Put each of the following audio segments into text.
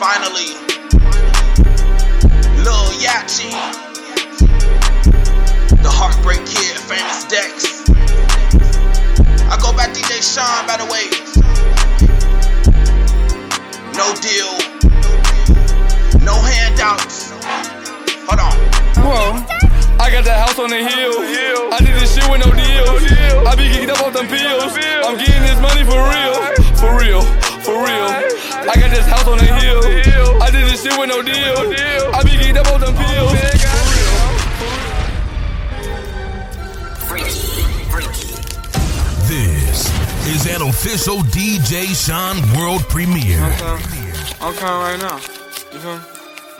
Finally, Lil Yachty, the Heartbreak Kid, famous Dex. I go by DJ Sean, by the way. No deal, no handouts. Hold on. Whoa. I got that house on the hill. I did this shit with no deals. I be geeked up off them pills. With no deals. I be geeked up off them pills. This is an official DJ Sean world premiere. I'm coming right now. You feel me?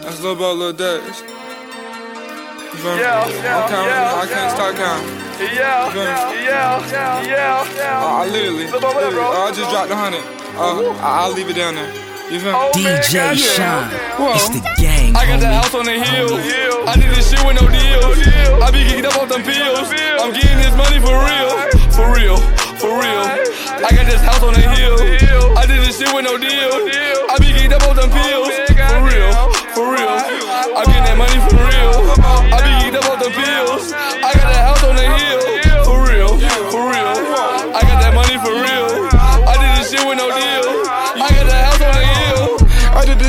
That's Lil Bo, Lil Dex. You feel me? Yeah, yeah, I'm counting. yeah, I can't stop counting. Yeah, You feel me? yeah, yeah, yeah, yeah. Uh, I literally, Lil Bo, what up, literally uh, I just dropped a hundred. Uh, I- I'll leave it down there. You feel me? Oh, man, DJ goddamn. Whoa. it's the gang, I got that homie. house on the hill. I did this shit with no deals. I be geeked up off them pills. I'm getting this money for real. For real. For real. I got this house on the hill. I did this shit with no deals. I be geeked up off them pills. For real. For real. I'm getting that money for real. I be geeked up off them pills. I got that house on the hill. For real. For real. I got that money for real. I did this shit with no deals.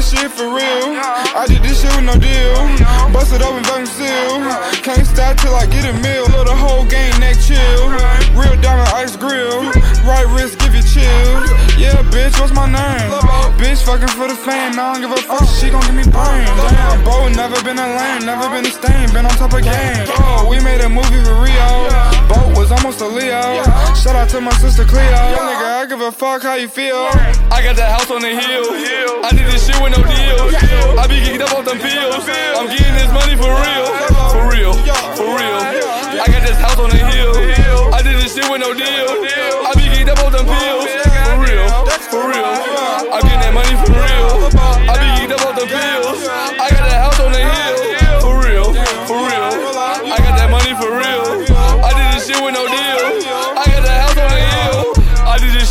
This shit for real. I did this shit with no deal. Bust it up open, vacuum seal. Can't stop till I get a meal. Load the whole game, neck chill. Real diamond ice grill. Right wrist, give you chills. Yeah, bitch, what's my name? Bitch, fucking for the fame. I don't give a fuck. She gon' give me brain. Never been a lame, never been a stain. Been on top of game. Oh, we made a movie for Rio. Boat was almost a Leo. Shout out to my sister Cleo. Nigga, I give a fuck how you feel. I got that house on the hill. I did this shit with no deals. I be geeked up off them pills. I'm getting this money for real. For real. For real. I got this house on the hill. I did this shit with no deals. I be geeked up off them pills.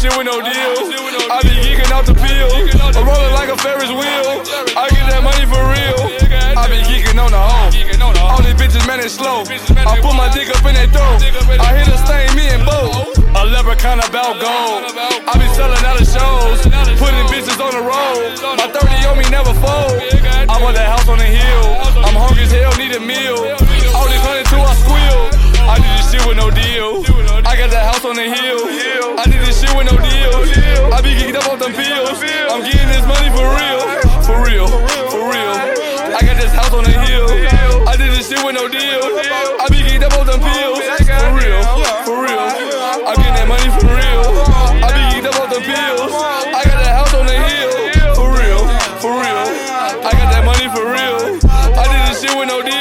Shit with no deals. I be geeking out the pills. I'm rolling like a Ferris wheel. I get that money for real. I be geeking on the hoe. All these bitches, man, it's slow. I put my dick up in their throat. I hit a stain, me and Bo. A leprechaun about gold. I be selling out of shows. Putting bitches on the road. My 30 on me never fold. I want that house on the hill. I'm hungry as hell, need a meal. All these hundred till I squeal. I did this shit with no deal. I got that house on the hill. With no deal. I be geeked up off them pills. For real. For real. I'm getting that money for real. I be geeked up off them pills. I got that house on the hill. For real. For real. I got that money for real. I did this shit with no deal.